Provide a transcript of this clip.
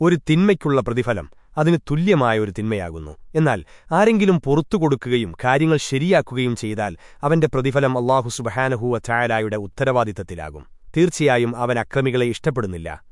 ഒരു തിന്മയ്ക്കുള്ള പ്രതിഫലം അതിന് തുല്യമായ ഒരു തിന്മയാകുന്നു. എന്നാൽ ആരെങ്കിലും പുറത്തു കൊടുക്കുകയും കാര്യങ്ങൾ ശരിയാക്കുകയും ചെയ്താൽ അവന്റെ പ്രതിഫലം അള്ളാഹു സുബഹാനഹൂവ ചായാലായുടെ ഉത്തരവാദിത്തത്തിലാകും. തീർച്ചയായും അവൻ അക്രമികളെ ഇഷ്ടപ്പെടുന്നില്ല.